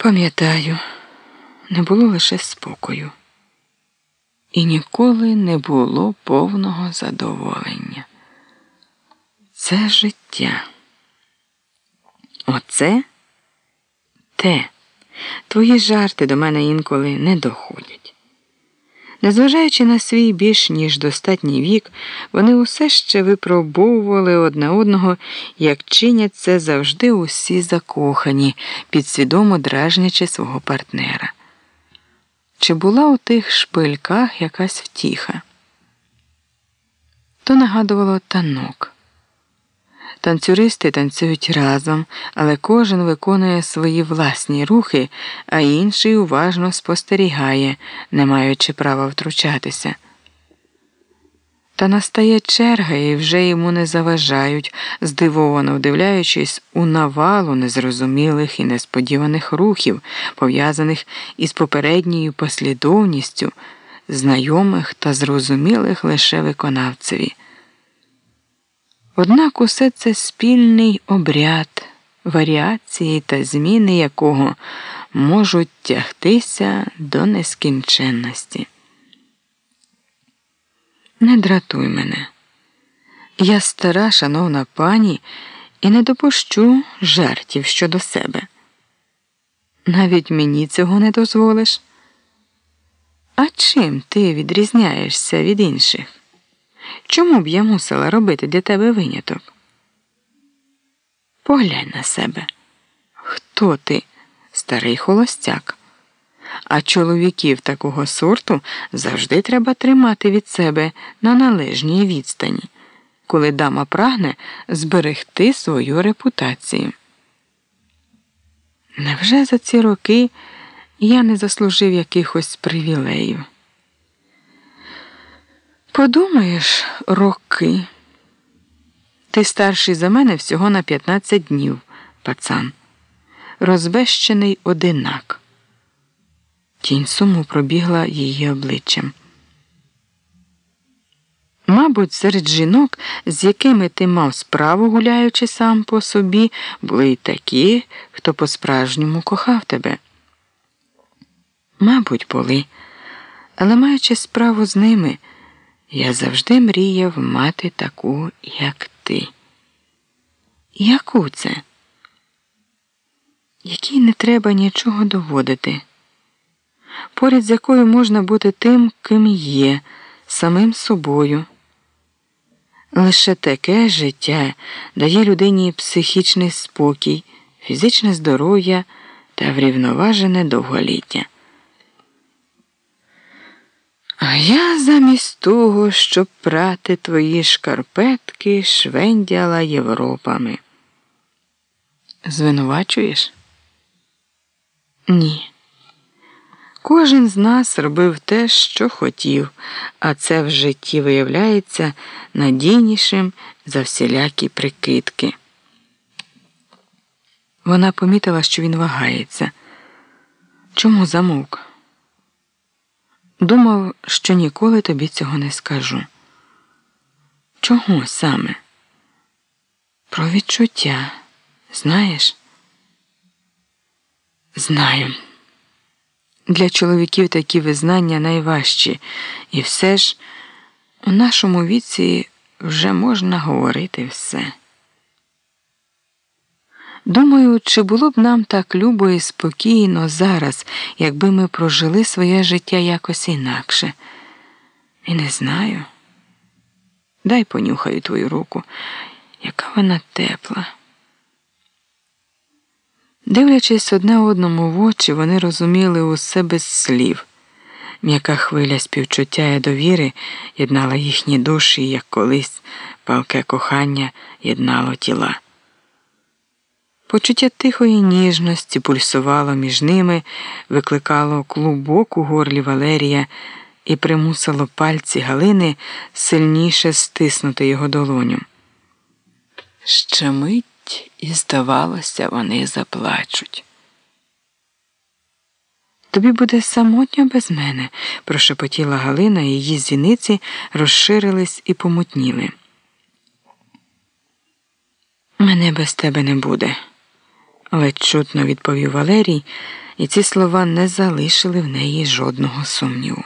Пам'ятаю, не було лише спокою, і ніколи не було повного задоволення. Це життя. Оце те. Твої жарти до мене інколи не доходять. Незважаючи на свій більш ніж достатній вік, вони усе ще випробовували одне одного, як чинять це завжди усі закохані, підсвідомо дражнячи свого партнера. Чи була у тих шпильках якась втіха? То нагадувало танок. Танцюристи танцюють разом, але кожен виконує свої власні рухи, а інший уважно спостерігає, не маючи права втручатися. Та настає черга і вже йому не заважають, здивовано вдивляючись у навалу незрозумілих і несподіваних рухів, пов'язаних із попередньою послідовністю, знайомих та зрозумілих лише виконавцеві. Однак усе це спільний обряд, варіації та зміни якого можуть тягтися до нескінченності. Не дратуй мене. Я стара, шановна пані, і не допущу жартів щодо себе. Навіть мені цього не дозволиш. А чим ти відрізняєшся від інших? Чому б я мусила робити для тебе виняток? Поглянь на себе. Хто ти, старий холостяк? А чоловіків такого сорту завжди треба тримати від себе на належній відстані, коли дама прагне зберегти свою репутацію. Невже за ці роки я не заслужив якихось привілеїв? Подумаєш, роки. Ти старший за мене всього на 15 днів, пацан, розбещений одинак. Тінь суму пробігла її обличчям. Мабуть, серед жінок, з якими ти мав справу, гуляючи сам по собі, були й такі, хто по-справжньому кохав тебе. Мабуть, були, але маючи справу з ними. Я завжди мріяв мати таку, як ти. Яку це? Якій не треба нічого доводити, поряд з якою можна бути тим, ким є, самим собою. Лише таке життя дає людині психічний спокій, фізичне здоров'я та врівноважене довголіття. А я замість того, щоб прати твої шкарпетки, швендяла Європами. Звинувачуєш? Ні. Кожен з нас робив те, що хотів, а це в житті виявляється надійнішим за всілякі прикидки. Вона помітила, що він вагається. Чому замовк? Думав, що ніколи тобі цього не скажу. Чого саме? Про відчуття, знаєш? Знаю. Для чоловіків такі визнання найважчі, і все ж у нашому віці вже можна говорити все. Думаю, чи було б нам так любо і спокійно зараз, якби ми прожили своє життя якось інакше. І не знаю. Дай понюхаю твою руку, яка вона тепла. Дивлячись одне одному в очі, вони розуміли усе без слів. М'яка хвиля співчуття і довіри єднала їхні душі, як колись палке кохання єднало тіла. Почуття тихої ніжності пульсувало між ними, викликало клубок у горлі Валерія і примусило пальці Галини сильніше стиснути його долоню. Ще мить, і, здавалося, вони заплачуть. Тобі буде самотньо без мене, прошепотіла Галина, і її зіниці розширились і помутніли. Мене без тебе не буде ледь чутно відповів Валерій і ці слова не залишили в неї жодного сумніву.